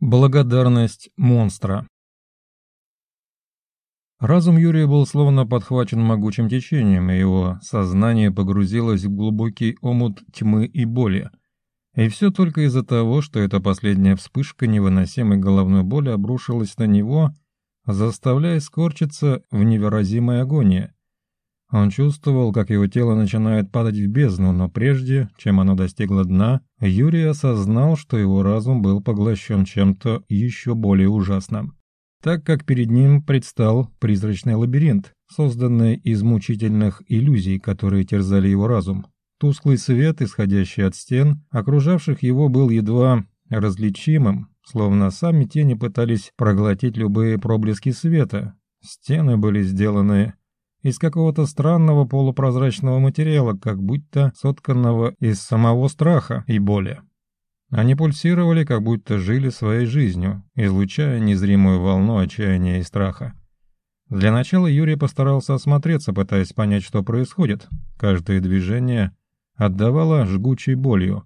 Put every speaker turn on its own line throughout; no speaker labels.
Благодарность монстра. Разум Юрия был словно подхвачен могучим течением, и его сознание погрузилось в глубокий омут тьмы и боли. И все только из-за того, что эта последняя вспышка невыносимой головной боли обрушилась на него, заставляя скорчиться в неверазимой агонии. Он чувствовал, как его тело начинает падать в бездну, но прежде, чем оно достигло дна, Юрий осознал, что его разум был поглощен чем-то еще более ужасным. Так как перед ним предстал призрачный лабиринт, созданный из мучительных иллюзий, которые терзали его разум. Тусклый свет, исходящий от стен, окружавших его, был едва различимым, словно сами тени пытались проглотить любые проблески света. Стены были сделаны из какого-то странного полупрозрачного материала, как будто сотканного из самого страха и боли. Они пульсировали, как будто жили своей жизнью, излучая незримую волну отчаяния и страха. Для начала Юрий постарался осмотреться, пытаясь понять, что происходит. Каждое движение отдавало жгучей болью.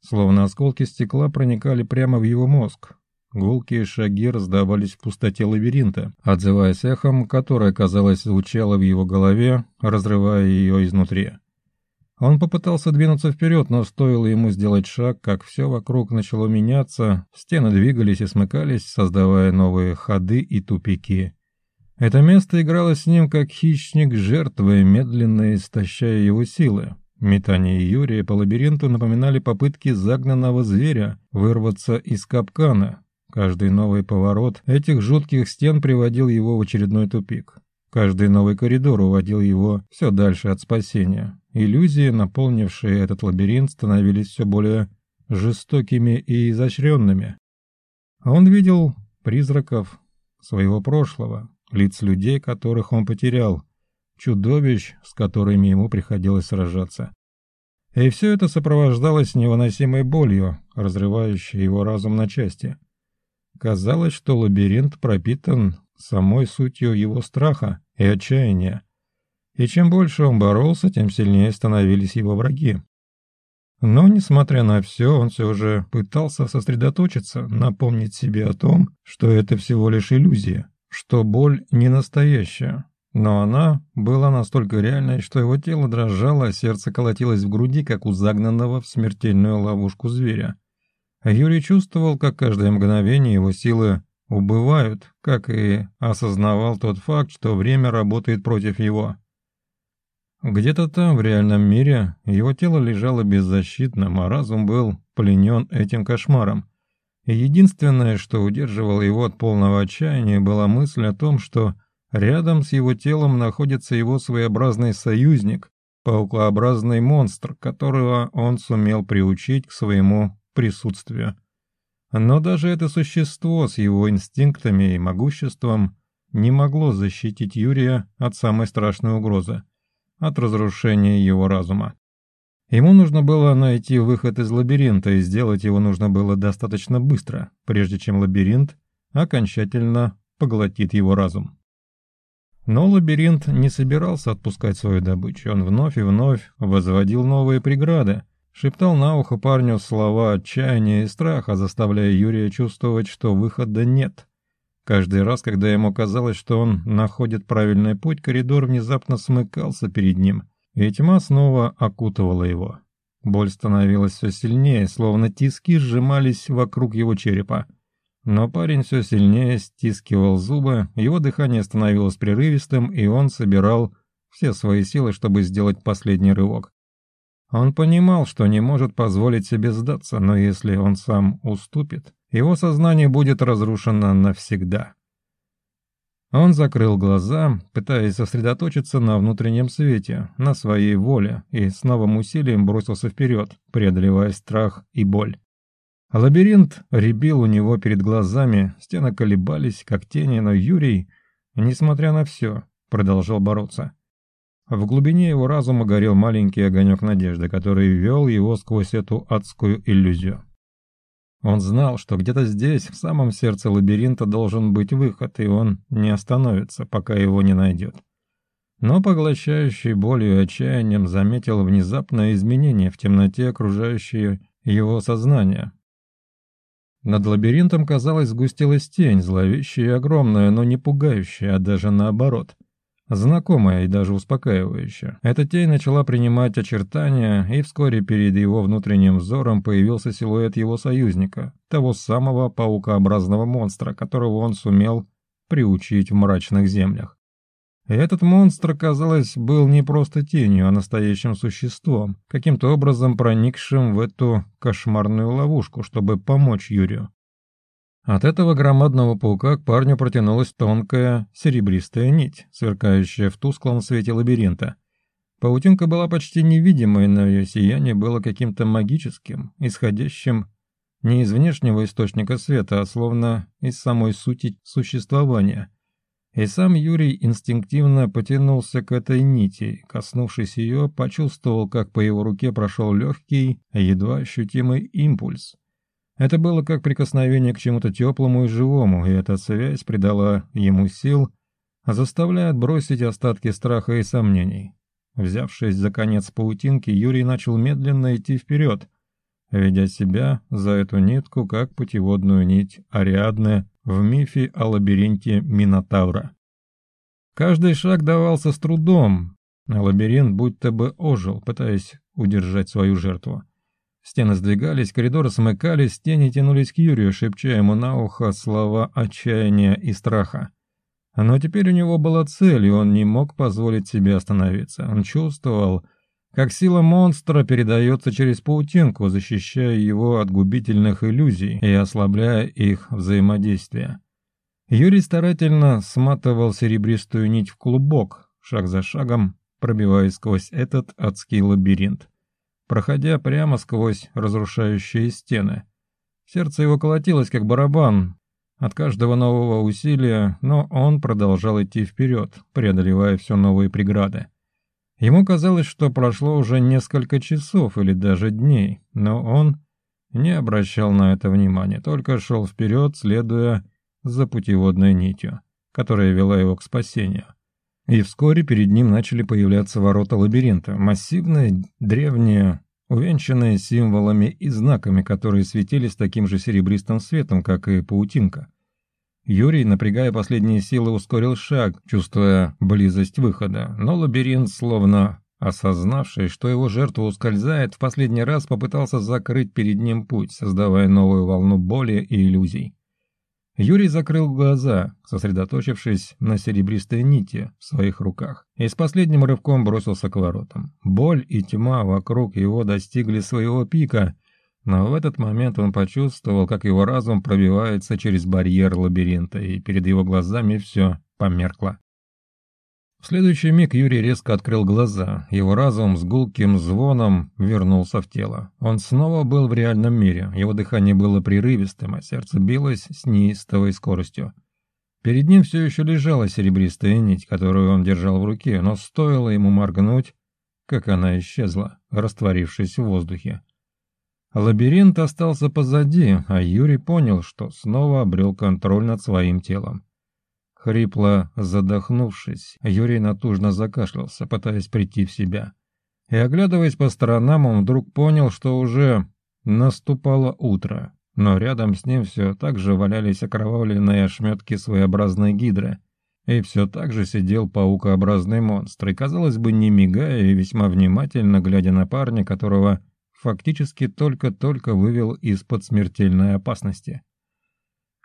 Словно осколки стекла проникали прямо в его мозг, Гулкие шаги раздавались в пустоте лабиринта, отзываясь эхом, которое, казалось, звучало в его голове, разрывая ее изнутри. Он попытался двинуться вперед, но стоило ему сделать шаг, как все вокруг начало меняться, стены двигались и смыкались, создавая новые ходы и тупики. Это место играло с ним как хищник жертвы, медленно истощая его силы. Метание Юрия по лабиринту напоминали попытки загнанного зверя вырваться из капкана, Каждый новый поворот этих жутких стен приводил его в очередной тупик. Каждый новый коридор уводил его все дальше от спасения. Иллюзии, наполнившие этот лабиринт, становились все более жестокими и изощренными. Он видел призраков своего прошлого, лиц людей, которых он потерял, чудовищ, с которыми ему приходилось сражаться. И все это сопровождалось невыносимой болью, разрывающей его разум на части. Казалось, что лабиринт пропитан самой сутью его страха и отчаяния. И чем больше он боролся, тем сильнее становились его враги. Но, несмотря на все, он все же пытался сосредоточиться, напомнить себе о том, что это всего лишь иллюзия, что боль не настоящая. Но она была настолько реальной, что его тело дрожало, а сердце колотилось в груди, как у загнанного в смертельную ловушку зверя. Юрий чувствовал, как каждое мгновение его силы убывают, как и осознавал тот факт, что время работает против его. Где-то там, в реальном мире, его тело лежало беззащитным, а разум был пленен этим кошмаром. И единственное, что удерживало его от полного отчаяния, была мысль о том, что рядом с его телом находится его своеобразный союзник, паукообразный монстр, которого он сумел приучить к своему присутствию. Но даже это существо с его инстинктами и могуществом не могло защитить Юрия от самой страшной угрозы, от разрушения его разума. Ему нужно было найти выход из лабиринта, и сделать его нужно было достаточно быстро, прежде чем лабиринт окончательно поглотит его разум. Но лабиринт не собирался отпускать свою добычу, он вновь и вновь возводил новые преграды, Шептал на ухо парню слова отчаяния и страха, заставляя Юрия чувствовать, что выхода нет. Каждый раз, когда ему казалось, что он находит правильный путь, коридор внезапно смыкался перед ним, и тьма снова окутывала его. Боль становилась все сильнее, словно тиски сжимались вокруг его черепа. Но парень все сильнее стискивал зубы, его дыхание становилось прерывистым, и он собирал все свои силы, чтобы сделать последний рывок. Он понимал, что не может позволить себе сдаться, но если он сам уступит, его сознание будет разрушено навсегда. Он закрыл глаза, пытаясь сосредоточиться на внутреннем свете, на своей воле, и с новым усилием бросился вперед, преодолевая страх и боль. Лабиринт рябил у него перед глазами, стены колебались, как тени, но Юрий, несмотря на все, продолжал бороться. В глубине его разума горел маленький огонек надежды, который вел его сквозь эту адскую иллюзию. Он знал, что где-то здесь, в самом сердце лабиринта, должен быть выход, и он не остановится, пока его не найдет. Но поглощающий болью и отчаянием заметил внезапное изменение в темноте, окружающей его сознание. Над лабиринтом, казалось, сгустилась тень, зловещая и огромная, но не пугающая, а даже наоборот. Знакомая и даже успокаивающая. Эта тень начала принимать очертания, и вскоре перед его внутренним взором появился силуэт его союзника, того самого паукообразного монстра, которого он сумел приучить в мрачных землях. И этот монстр, казалось, был не просто тенью, а настоящим существом, каким-то образом проникшим в эту кошмарную ловушку, чтобы помочь Юрию. От этого громадного паука к парню протянулась тонкая серебристая нить, сверкающая в тусклом свете лабиринта. Паутинка была почти невидимой, но ее сияние было каким-то магическим, исходящим не из внешнего источника света, а словно из самой сути существования. И сам Юрий инстинктивно потянулся к этой нити, коснувшись ее, почувствовал, как по его руке прошел легкий, едва ощутимый импульс, это было как прикосновение к чему-то теплому и живому, и эта связь придала ему сил, заставляя отбросить остатки страха и сомнений. Взявшись за конец паутинки, Юрий начал медленно идти вперед, ведя себя за эту нитку как путеводную нить Ариадны в мифе о лабиринте Минотавра. Каждый шаг давался с трудом, а лабиринт будто бы ожил, пытаясь удержать свою жертву. Стены сдвигались, коридоры смыкались, тени тянулись к Юрию, шепча ему на ухо слова отчаяния и страха. Но теперь у него была цель, и он не мог позволить себе остановиться. Он чувствовал, как сила монстра передается через паутинку, защищая его от губительных иллюзий и ослабляя их взаимодействие. Юрий старательно сматывал серебристую нить в клубок, шаг за шагом пробиваясь сквозь этот адский лабиринт проходя прямо сквозь разрушающие стены. Сердце его колотилось, как барабан, от каждого нового усилия, но он продолжал идти вперед, преодолевая все новые преграды. Ему казалось, что прошло уже несколько часов или даже дней, но он не обращал на это внимания, только шел вперед, следуя за путеводной нитью, которая вела его к спасению. И вскоре перед ним начали появляться ворота лабиринта, массивные, древние, увенчанные символами и знаками, которые светились таким же серебристым светом, как и паутинка. Юрий, напрягая последние силы, ускорил шаг, чувствуя близость выхода, но лабиринт, словно осознавший, что его жертва ускользает, в последний раз попытался закрыть перед ним путь, создавая новую волну боли и иллюзий. Юрий закрыл глаза, сосредоточившись на серебристой нити в своих руках, и с последним рывком бросился к воротам. Боль и тьма вокруг его достигли своего пика, но в этот момент он почувствовал, как его разум пробивается через барьер лабиринта, и перед его глазами все померкло. В следующий миг Юрий резко открыл глаза, его разум с гулким звоном вернулся в тело. Он снова был в реальном мире, его дыхание было прерывистым, а сердце билось с неистовой скоростью. Перед ним все еще лежала серебристая нить, которую он держал в руке, но стоило ему моргнуть, как она исчезла, растворившись в воздухе. Лабиринт остался позади, а Юрий понял, что снова обрел контроль над своим телом. Хрипло задохнувшись, Юрий натужно закашлялся, пытаясь прийти в себя. И, оглядываясь по сторонам, он вдруг понял, что уже наступало утро, но рядом с ним все так же валялись окровавленные ошметки своеобразной гидры, и все так же сидел паукообразный монстр, и, казалось бы, не мигая и весьма внимательно глядя на парня, которого фактически только-только вывел из-под смертельной опасности.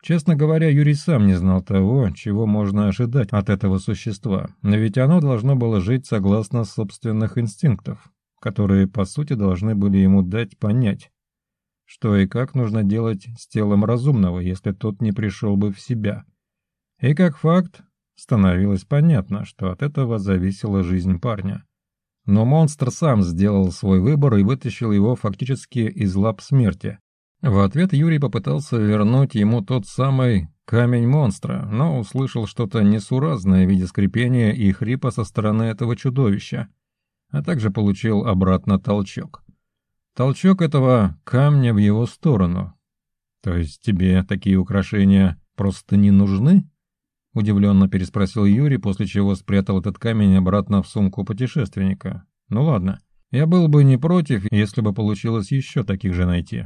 Честно говоря, Юрий сам не знал того, чего можно ожидать от этого существа, ведь оно должно было жить согласно собственных инстинктов, которые, по сути, должны были ему дать понять, что и как нужно делать с телом разумного, если тот не пришел бы в себя. И как факт, становилось понятно, что от этого зависела жизнь парня. Но монстр сам сделал свой выбор и вытащил его фактически из лап смерти, в ответ Юрий попытался вернуть ему тот самый камень монстра, но услышал что-то несуразное в виде скрипения и хрипа со стороны этого чудовища, а также получил обратно толчок. Толчок этого камня в его сторону. «То есть тебе такие украшения просто не нужны?» — удивленно переспросил Юрий, после чего спрятал этот камень обратно в сумку путешественника. «Ну ладно, я был бы не против, если бы получилось еще таких же найти».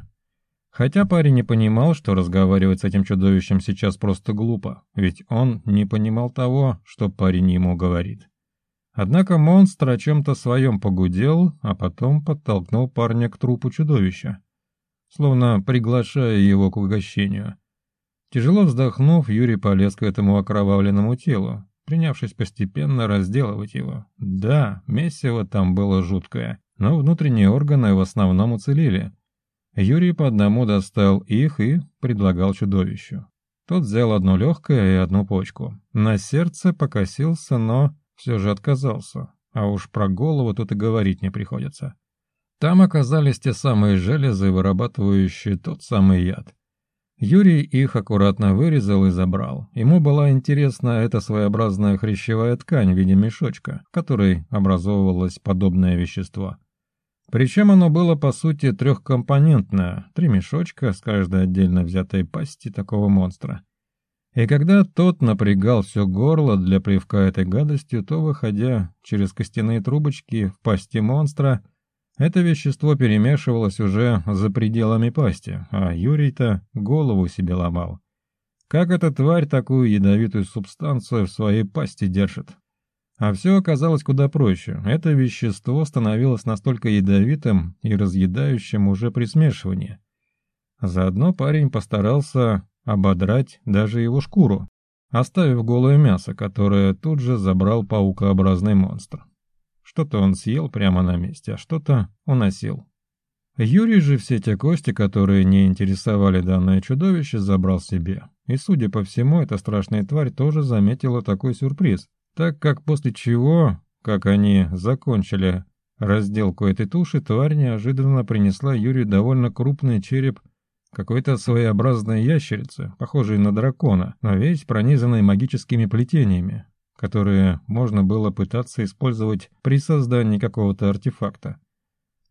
Хотя парень не понимал, что разговаривать с этим чудовищем сейчас просто глупо, ведь он не понимал того, что парень ему говорит. Однако монстр о чем-то своем погудел, а потом подтолкнул парня к трупу чудовища, словно приглашая его к угощению. Тяжело вздохнув, Юрий полез к этому окровавленному телу, принявшись постепенно разделывать его. Да, месиво там было жуткое, но внутренние органы в основном уцелели – Юрий по одному достал их и предлагал чудовищу. Тот взял одну легкое и одну почку. На сердце покосился, но все же отказался. А уж про голову тут и говорить не приходится. Там оказались те самые железы, вырабатывающие тот самый яд. Юрий их аккуратно вырезал и забрал. Ему была интересна эта своеобразная хрящевая ткань в виде мешочка, в которой образовывалось подобное вещество. Причем оно было, по сути, трехкомпонентное, три мешочка с каждой отдельно взятой пасти такого монстра. И когда тот напрягал все горло для привка этой гадостью, то, выходя через костяные трубочки в пасти монстра, это вещество перемешивалось уже за пределами пасти, а Юрий-то голову себе ломал. Как эта тварь такую ядовитую субстанцию в своей пасти держит? А все оказалось куда проще. Это вещество становилось настолько ядовитым и разъедающим уже при смешивании. Заодно парень постарался ободрать даже его шкуру, оставив голое мясо, которое тут же забрал паукообразный монстр. Что-то он съел прямо на месте, а что-то уносил. Юрий же все те кости, которые не интересовали данное чудовище, забрал себе. И, судя по всему, эта страшная тварь тоже заметила такой сюрприз – так как после чего, как они закончили разделку этой туши, тварь неожиданно принесла Юрию довольно крупный череп какой-то своеобразной ящерицы, похожей на дракона, но весь пронизанный магическими плетениями, которые можно было пытаться использовать при создании какого-то артефакта.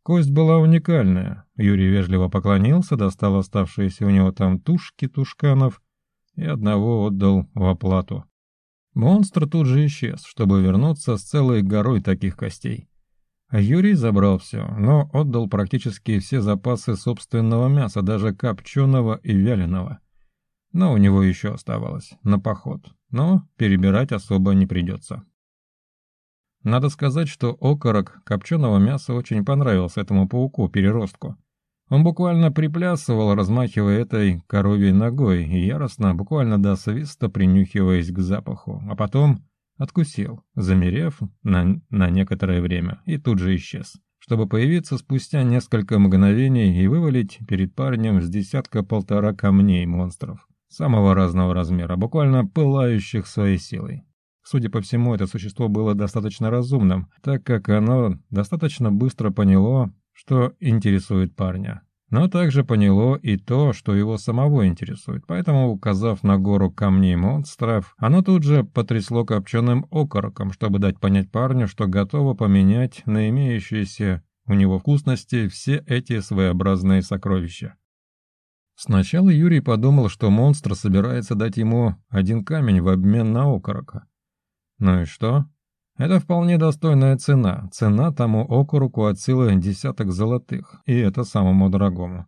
Кость была уникальная. Юрий вежливо поклонился, достал оставшиеся у него там тушки тушканов и одного отдал в оплату. Монстр тут же исчез, чтобы вернуться с целой горой таких костей. А Юрий забрал все, но отдал практически все запасы собственного мяса, даже копченого и вяленого. Но у него еще оставалось, на поход, но перебирать особо не придется. Надо сказать, что окорок копченого мяса очень понравился этому пауку-переростку. Он буквально приплясывал, размахивая этой коровьей ногой, и яростно, буквально до свиста, принюхиваясь к запаху, а потом откусил, замерев на, на некоторое время, и тут же исчез, чтобы появиться спустя несколько мгновений и вывалить перед парнем с десятка-полтора камней монстров, самого разного размера, буквально пылающих своей силой. Судя по всему, это существо было достаточно разумным, так как оно достаточно быстро поняло, что интересует парня. Но также поняло и то, что его самого интересует, поэтому, указав на гору камней монстров, оно тут же потрясло копченым окороком, чтобы дать понять парню, что готово поменять на имеющиеся у него вкусности все эти своеобразные сокровища. Сначала Юрий подумал, что монстр собирается дать ему один камень в обмен на окорока. Ну и что? Это вполне достойная цена. Цена тому окуруку от силы десяток золотых, и это самому дорогому.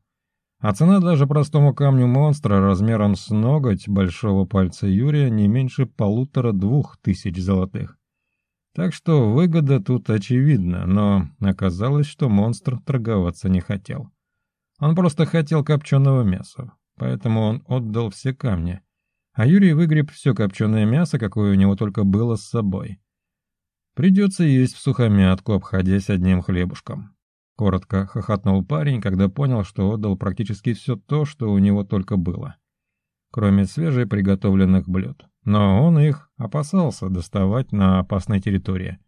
А цена даже простому камню монстра размером с ноготь большого пальца Юрия не меньше полутора-двух тысяч золотых. Так что выгода тут очевидна, но оказалось, что монстр торговаться не хотел. Он просто хотел копченого мяса, поэтому он отдал все камни. А Юрий выгреб все копченое мясо, какое у него только было с собой. Придется есть в сухомятку, обходясь одним хлебушком. Коротко хохотнул парень, когда понял, что отдал практически все то, что у него только было. Кроме свежеприготовленных блюд. Но он их опасался доставать на опасной территории.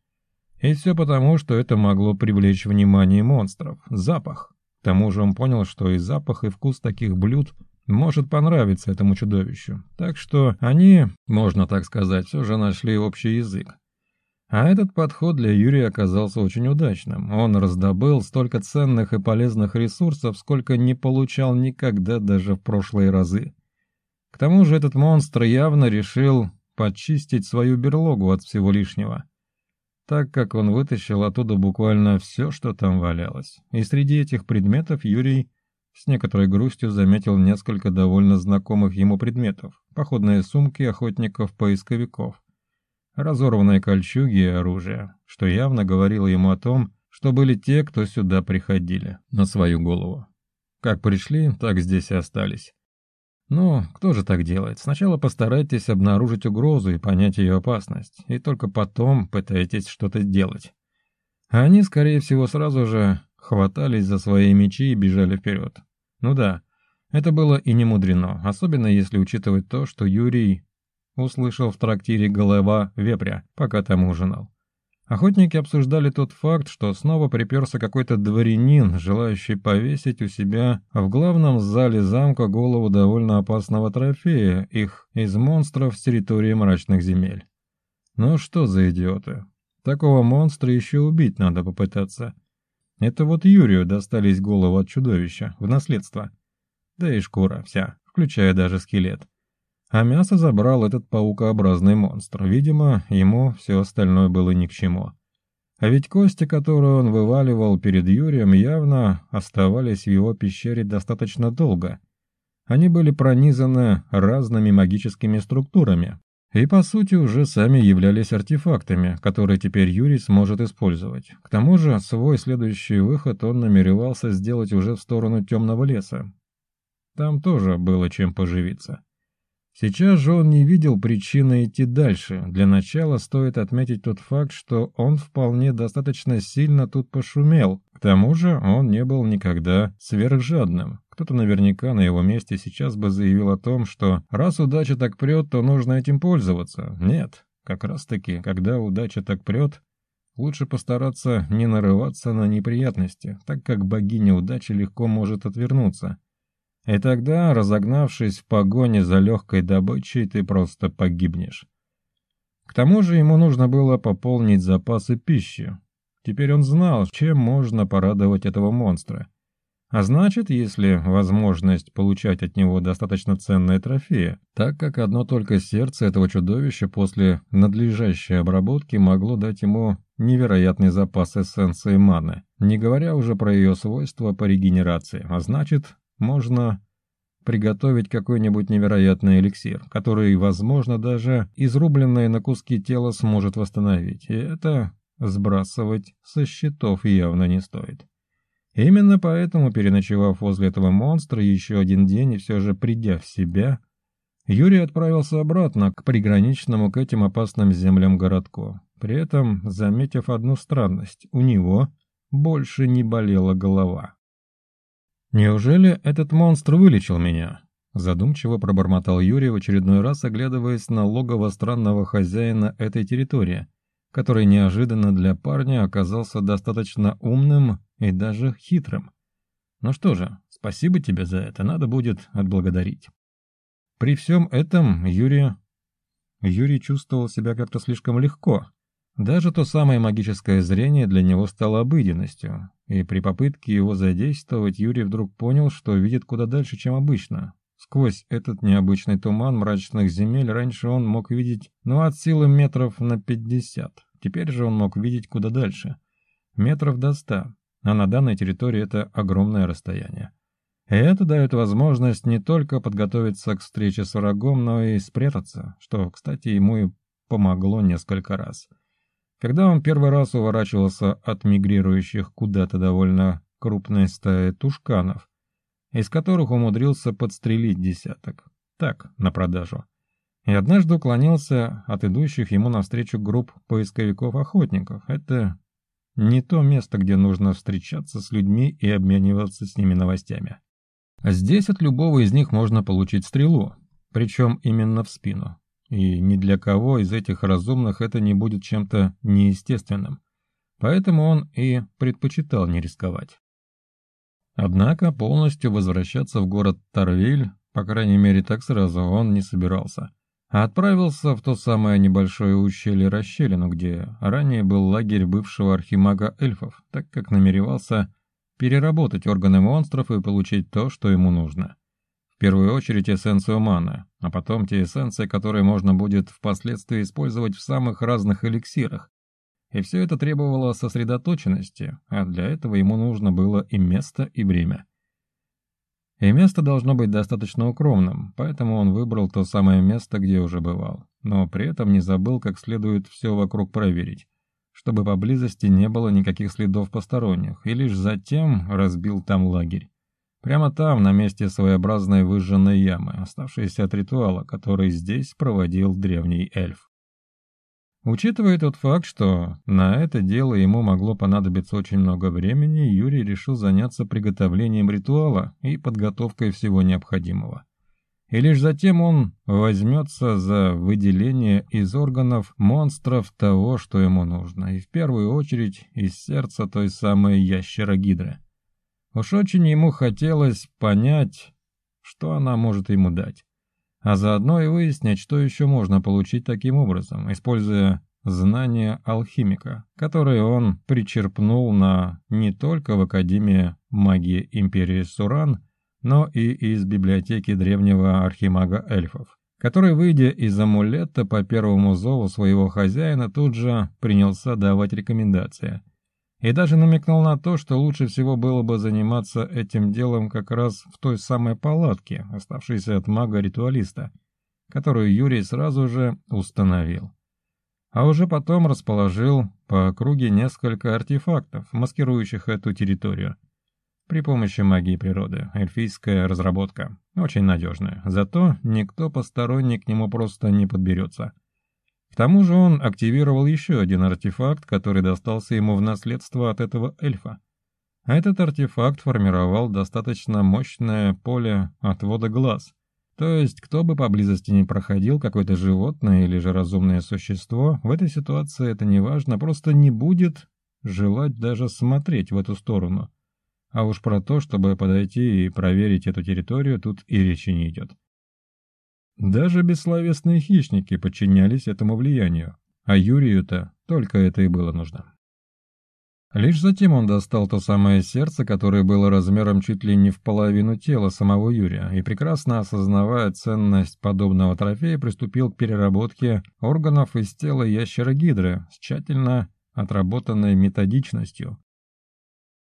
И все потому, что это могло привлечь внимание монстров. Запах. К тому же он понял, что и запах, и вкус таких блюд может понравиться этому чудовищу. Так что они, можно так сказать, все же нашли общий язык. А этот подход для Юрия оказался очень удачным. Он раздобыл столько ценных и полезных ресурсов, сколько не получал никогда даже в прошлые разы. К тому же этот монстр явно решил подчистить свою берлогу от всего лишнего, так как он вытащил оттуда буквально все, что там валялось. И среди этих предметов Юрий с некоторой грустью заметил несколько довольно знакомых ему предметов – походные сумки охотников-поисковиков, разорванные кольчуги и оружие, что явно говорило ему о том, что были те, кто сюда приходили, на свою голову. Как пришли, так здесь и остались. Но кто же так делает? Сначала постарайтесь обнаружить угрозу и понять ее опасность, и только потом пытайтесь что-то делать. А они, скорее всего, сразу же хватались за свои мечи и бежали вперед. Ну да, это было и не мудрено, особенно если учитывать то, что Юрий услышал в трактире голова вепря, пока там ужинал. Охотники обсуждали тот факт, что снова приперся какой-то дворянин, желающий повесить у себя в главном зале замка голову довольно опасного трофея, их из монстров с территории мрачных земель. Ну что за идиоты? Такого монстра еще убить надо попытаться. Это вот Юрию достались голову от чудовища, в наследство. Да и шкура вся, включая даже скелет. А мясо забрал этот паукообразный монстр. Видимо, ему все остальное было ни к чему. А ведь кости, которые он вываливал перед Юрием, явно оставались в его пещере достаточно долго. Они были пронизаны разными магическими структурами. И, по сути, уже сами являлись артефактами, которые теперь Юрий сможет использовать. К тому же, свой следующий выход он намеревался сделать уже в сторону темного леса. Там тоже было чем поживиться. Сейчас же он не видел причины идти дальше. Для начала стоит отметить тот факт, что он вполне достаточно сильно тут пошумел. К тому же он не был никогда сверхжадным. Кто-то наверняка на его месте сейчас бы заявил о том, что раз удача так прет, то нужно этим пользоваться. Нет, как раз таки, когда удача так прет, лучше постараться не нарываться на неприятности, так как богиня удачи легко может отвернуться. И тогда, разогнавшись в погоне за легкой добычей, ты просто погибнешь. К тому же ему нужно было пополнить запасы пищи. Теперь он знал, чем можно порадовать этого монстра. А значит, если возможность получать от него достаточно ценные трофеи, так как одно только сердце этого чудовища после надлежащей обработки могло дать ему невероятный запас эссенции маны, не говоря уже про ее свойства по регенерации, а значит, можно приготовить какой-нибудь невероятный эликсир, который, возможно, даже изрубленное на куски тело сможет восстановить, и это сбрасывать со счетов явно не стоит. Именно поэтому, переночевав возле этого монстра еще один день и все же придя в себя, Юрий отправился обратно к приграничному к этим опасным землям городку, при этом заметив одну странность, у него больше не болела голова. «Неужели этот монстр вылечил меня?» Задумчиво пробормотал Юрий в очередной раз, оглядываясь на логово странного хозяина этой территории, который неожиданно для парня оказался достаточно умным и даже хитрым. «Ну что же, спасибо тебе за это, надо будет отблагодарить». При всем этом Юрий... Юрий чувствовал себя как-то слишком легко, даже то самое магическое зрение для него стало обыденностью, и при попытке его задействовать Юрий вдруг понял, что видит куда дальше, чем обычно. Сквозь этот необычный туман мрачных земель раньше он мог видеть, ну, от силы метров на пятьдесят. Теперь же он мог видеть куда дальше. Метров до ста. А на данной территории это огромное расстояние. И это дает возможность не только подготовиться к встрече с врагом, но и спрятаться, что, кстати, ему и помогло несколько раз. Когда он первый раз уворачивался от мигрирующих куда-то довольно крупной стаи тушканов, из которых умудрился подстрелить десяток, так, на продажу, и однажды уклонился от идущих ему навстречу групп поисковиков-охотников. Это не то место, где нужно встречаться с людьми и обмениваться с ними новостями. Здесь от любого из них можно получить стрелу, причем именно в спину и ни для кого из этих разумных это не будет чем-то неестественным. Поэтому он и предпочитал не рисковать. Однако полностью возвращаться в город Тарвиль, по крайней мере так сразу, он не собирался, а отправился в то самое небольшое ущелье-расщелину, где ранее был лагерь бывшего архимага эльфов, так как намеревался переработать органы монстров и получить то, что ему нужно первую очередь эссенцию мана, а потом те эссенции, которые можно будет впоследствии использовать в самых разных эликсирах. И все это требовало сосредоточенности, а для этого ему нужно было и место, и время. И место должно быть достаточно укромным, поэтому он выбрал то самое место, где уже бывал, но при этом не забыл как следует все вокруг проверить, чтобы поблизости не было никаких следов посторонних, и лишь затем разбил там лагерь. Прямо там, на месте своеобразной выжженной ямы, оставшейся от ритуала, который здесь проводил древний эльф. Учитывая тот факт, что на это дело ему могло понадобиться очень много времени, Юрий решил заняться приготовлением ритуала и подготовкой всего необходимого. И лишь затем он возьмется за выделение из органов монстров того, что ему нужно, и в первую очередь из сердца той самой ящерогидры. Уж очень ему хотелось понять, что она может ему дать, а заодно и выяснить, что еще можно получить таким образом, используя знания алхимика, которые он причерпнул на не только в Академии магии Империи Суран, но и из библиотеки древнего архимага эльфов, который, выйдя из амулета по первому зову своего хозяина, тут же принялся давать рекомендации – и даже намекнул на то, что лучше всего было бы заниматься этим делом как раз в той самой палатке, оставшейся от мага-ритуалиста, которую Юрий сразу же установил. А уже потом расположил по округе несколько артефактов, маскирующих эту территорию. При помощи магии природы, эльфийская разработка, очень надежная, зато никто посторонний к нему просто не подберется – к тому же он активировал еще один артефакт, который достался ему в наследство от этого эльфа. А этот артефакт формировал достаточно мощное поле отвода глаз. То есть, кто бы поблизости не проходил, какое-то животное или же разумное существо, в этой ситуации это неважно, просто не будет желать даже смотреть в эту сторону. А уж про то, чтобы подойти и проверить эту территорию, тут и речи не идет. Даже бессловесные хищники подчинялись этому влиянию, а Юрию-то только это и было нужно. Лишь затем он достал то самое сердце, которое было размером чуть ли не в половину тела самого Юрия, и прекрасно осознавая ценность подобного трофея, приступил к переработке органов из тела ящера-гидры с тщательно отработанной методичностью.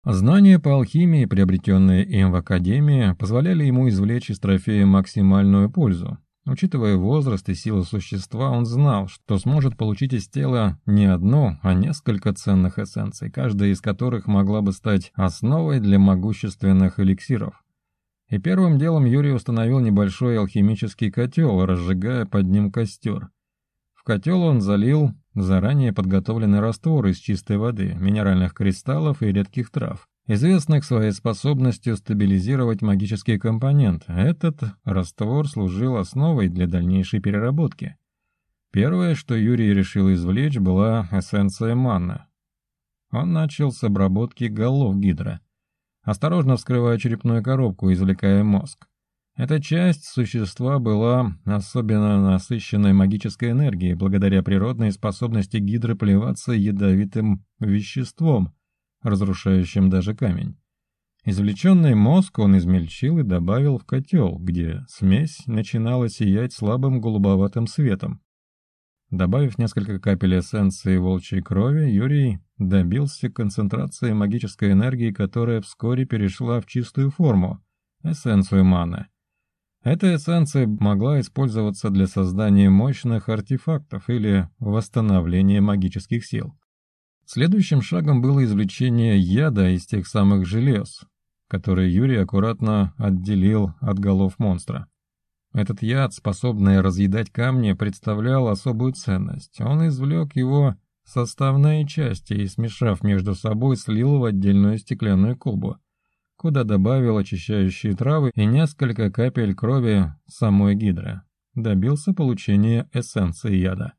Знания по алхимии, приобретенные им в Академии, позволяли ему извлечь из трофея максимальную пользу, Учитывая возраст и силу существа, он знал, что сможет получить из тела не одну, а несколько ценных эссенций, каждая из которых могла бы стать основой для могущественных эликсиров. И первым делом Юрий установил небольшой алхимический котел, разжигая под ним костер. В котел он залил заранее подготовленный раствор из чистой воды, минеральных кристаллов и редких трав, известных своей способностью стабилизировать магический компонент. Этот раствор служил основой для дальнейшей переработки. Первое, что Юрий решил извлечь, была эссенция манна. Он начал с обработки голов гидра, осторожно вскрывая черепную коробку, извлекая мозг. Эта часть существа была особенно насыщенной магической энергией благодаря природной способности гидры плеваться ядовитым веществом – разрушающим даже камень. Извлеченный мозг он измельчил и добавил в котел, где смесь начинала сиять слабым голубоватым светом. Добавив несколько капель эссенции волчьей крови, Юрий добился концентрации магической энергии, которая вскоре перешла в чистую форму – эссенцию маны. Эта эссенция могла использоваться для создания мощных артефактов или восстановления магических сил. Следующим шагом было извлечение яда из тех самых желез, которые Юрий аккуратно отделил от голов монстра. Этот яд, способный разъедать камни, представлял особую ценность. Он извлек его составные части и, смешав между собой, слил в отдельную стеклянную колбу, куда добавил очищающие травы и несколько капель крови самой гидры. Добился получения эссенции яда.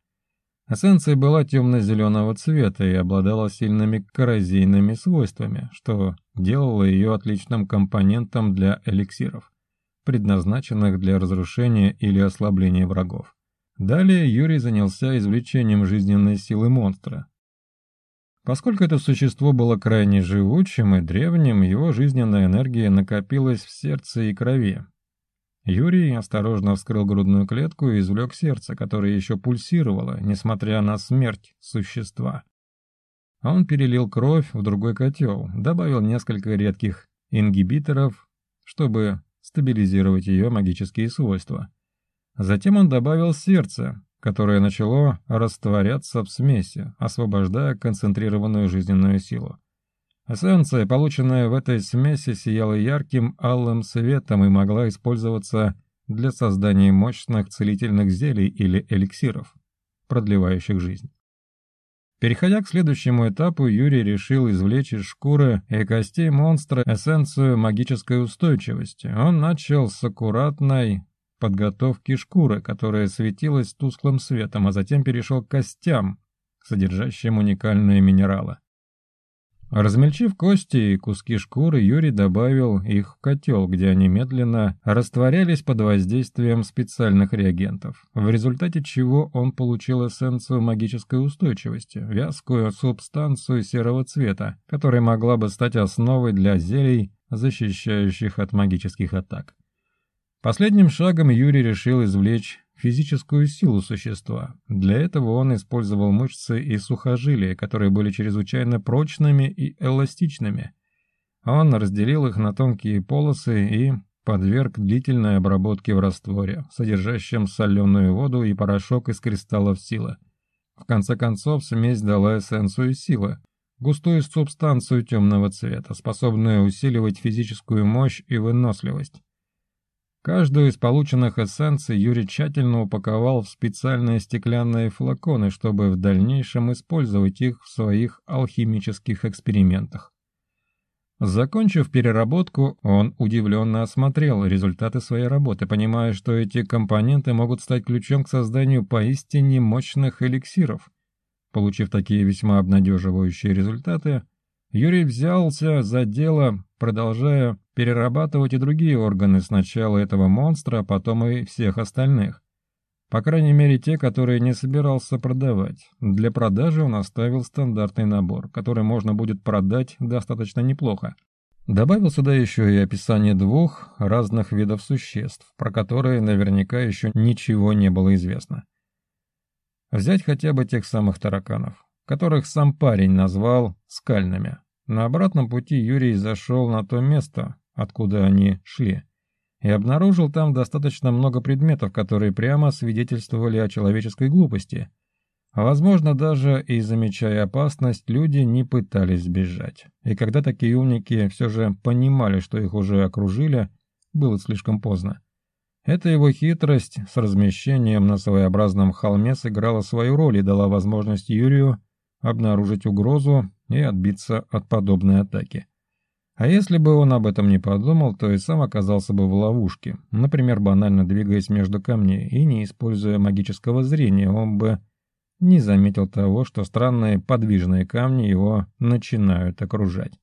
Эссенция была темно-зеленого цвета и обладала сильными коррозийными свойствами, что делало ее отличным компонентом для эликсиров, предназначенных для разрушения или ослабления врагов. Далее Юрий занялся извлечением жизненной силы монстра. Поскольку это существо было крайне живучим и древним, его жизненная энергия накопилась в сердце и крови, Юрий осторожно вскрыл грудную клетку и извлек сердце, которое еще пульсировало, несмотря на смерть существа. Он перелил кровь в другой котел, добавил несколько редких ингибиторов, чтобы стабилизировать ее магические свойства. Затем он добавил сердце, которое начало растворяться в смеси, освобождая концентрированную жизненную силу. Эссенция, полученная в этой смеси, сияла ярким алым светом и могла использоваться для создания мощных целительных зелий или эликсиров, продлевающих жизнь. Переходя к следующему этапу, Юрий решил извлечь из шкуры и костей монстра эссенцию магической устойчивости. Он начал с аккуратной подготовки шкуры, которая светилась тусклым светом, а затем перешел к костям, содержащим уникальные минералы. Размельчив кости и куски шкуры, Юрий добавил их в котел, где они медленно растворялись под воздействием специальных реагентов, в результате чего он получил эссенцию магической устойчивости, вязкую субстанцию серого цвета, которая могла бы стать основой для зелий, защищающих от магических атак. Последним шагом Юрий решил извлечь физическую силу существа. Для этого он использовал мышцы и сухожилия, которые были чрезвычайно прочными и эластичными. Он разделил их на тонкие полосы и подверг длительной обработке в растворе, содержащем соленую воду и порошок из кристаллов силы. В конце концов, смесь дала эссенцию силы, густую субстанцию темного цвета, способную усиливать физическую мощь и выносливость. Каждую из полученных эссенций Юрий тщательно упаковал в специальные стеклянные флаконы, чтобы в дальнейшем использовать их в своих алхимических экспериментах. Закончив переработку, он удивленно осмотрел результаты своей работы, понимая, что эти компоненты могут стать ключом к созданию поистине мощных эликсиров. Получив такие весьма обнадеживающие результаты, Юрий взялся за дело, продолжая перерабатывать и другие органы сначала этого монстра, а потом и всех остальных. По крайней мере, те, которые не собирался продавать. Для продажи он оставил стандартный набор, который можно будет продать достаточно неплохо. Добавил сюда еще и описание двух разных видов существ, про которые наверняка еще ничего не было известно. Взять хотя бы тех самых тараканов которых сам парень назвал скальными. На обратном пути Юрий зашел на то место, откуда они шли, и обнаружил там достаточно много предметов, которые прямо свидетельствовали о человеческой глупости. Возможно, даже и замечая опасность, люди не пытались сбежать. И когда такие умники все же понимали, что их уже окружили, было слишком поздно. Эта его хитрость с размещением на своеобразном холме сыграла свою роль и дала возможность Юрию обнаружить угрозу и отбиться от подобной атаки. А если бы он об этом не подумал, то и сам оказался бы в ловушке, например, банально двигаясь между камней и не используя магического зрения, он бы не заметил того, что странные подвижные камни его начинают окружать.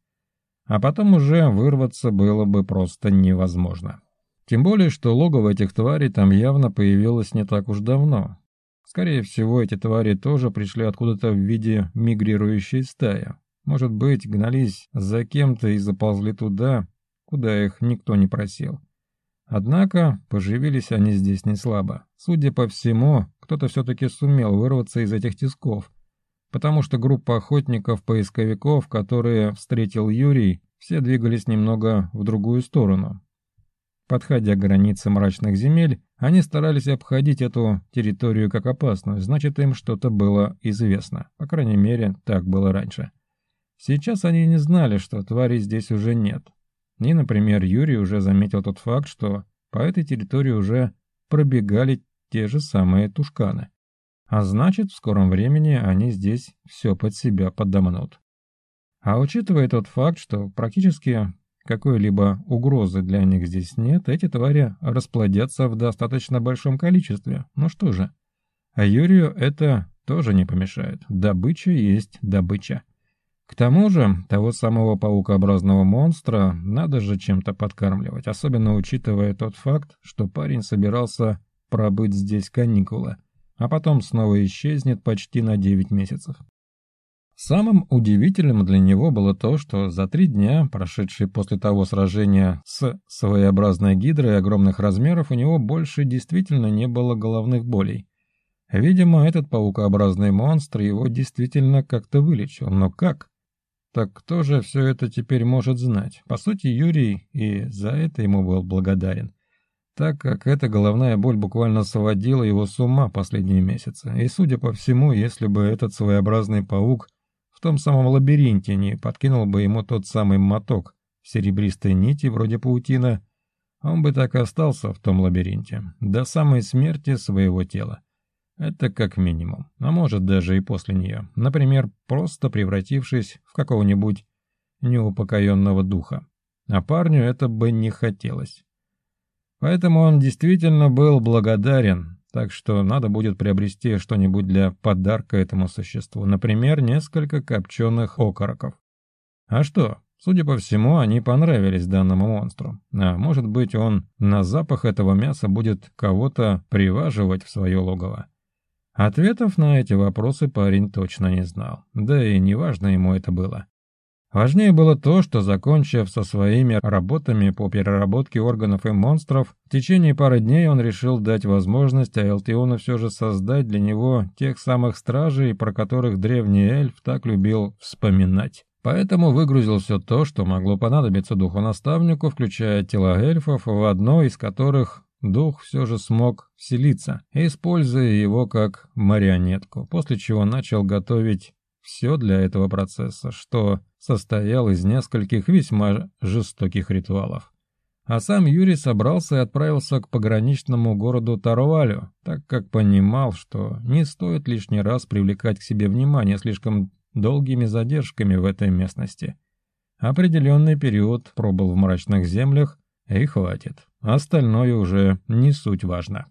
А потом уже вырваться было бы просто невозможно. Тем более, что логово этих тварей там явно появилось не так уж давно, Скорее всего, эти твари тоже пришли откуда-то в виде мигрирующей стаи. Может быть, гнались за кем-то и заползли туда, куда их никто не просил. Однако, поживились они здесь не слабо. Судя по всему, кто-то все-таки сумел вырваться из этих тисков, потому что группа охотников-поисковиков, которые встретил Юрий, все двигались немного в другую сторону. Подходя к границе мрачных земель, они старались обходить эту территорию как опасную, значит им что-то было известно. По крайней мере, так было раньше. Сейчас они не знали, что тварей здесь уже нет. И, например, Юрий уже заметил тот факт, что по этой территории уже пробегали те же самые тушканы. А значит, в скором времени они здесь все под себя подомнут. А учитывая тот факт, что практически какой-либо угрозы для них здесь нет, эти твари расплодятся в достаточно большом количестве. Ну что же, а Юрию это тоже не помешает. Добыча есть добыча. К тому же, того самого паукообразного монстра надо же чем-то подкармливать, особенно учитывая тот факт, что парень собирался пробыть здесь каникулы, а потом снова исчезнет почти на 9 месяцев. Самым удивительным для него было то, что за три дня, прошедшие после того сражения с своеобразной гидрой огромных размеров, у него больше действительно не было головных болей. Видимо, этот паукообразный монстр его действительно как-то вылечил, но как? Так кто же все это теперь может знать? По сути, Юрий и за это ему был благодарен, так как эта головная боль буквально сводила его с ума последние месяцы, и, судя по всему, если бы этот своеобразный паук том самом лабиринте не подкинул бы ему тот самый моток серебристой нити вроде паутина, он бы так и остался в том лабиринте, до самой смерти своего тела. Это как минимум, а может даже и после нее, например, просто превратившись в какого-нибудь неупокоенного духа. А парню это бы не хотелось. Поэтому он действительно был благодарен так что надо будет приобрести что-нибудь для подарка этому существу, например, несколько копченых окороков. А что, судя по всему, они понравились данному монстру. А может быть, он на запах этого мяса будет кого-то приваживать в свое логово. Ответов на эти вопросы парень точно не знал, да и неважно ему это было. Важнее было то, что, закончив со своими работами по переработке органов и монстров, в течение пары дней он решил дать возможность Айлтиону все же создать для него тех самых стражей, про которых древний эльф так любил вспоминать. Поэтому выгрузил все то, что могло понадобиться духу наставнику, включая тела эльфов, в одно из которых дух все же смог вселиться, используя его как марионетку, после чего начал готовить все для этого процесса, что состоял из нескольких весьма жестоких ритуалов. А сам Юрий собрался и отправился к пограничному городу Тарвалю, так как понимал, что не стоит лишний раз привлекать к себе внимание слишком долгими задержками в этой местности. Определенный период пробыл в мрачных землях, и хватит. Остальное уже не суть важно.